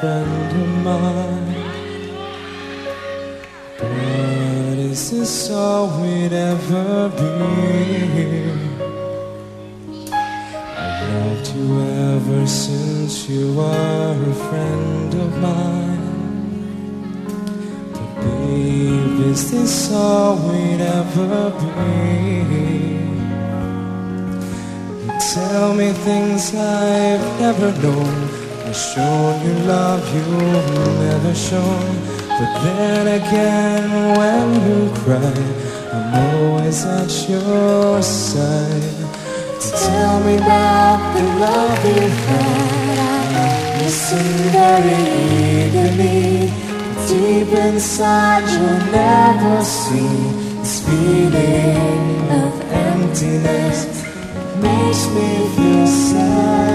friend of mine. But is this all we'd ever be? I've loved you ever since you were a friend of mine. But babe, is this all we'd ever be? You tell me things I've never known. I've shown you love you've never shown. But then again, when you cry, I'm always at your side. To tell me about the love you've had, I listen very eagerly. Deep inside, you'll never see this feeling of emptiness. Makes me feel sad,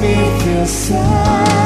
me feel sad.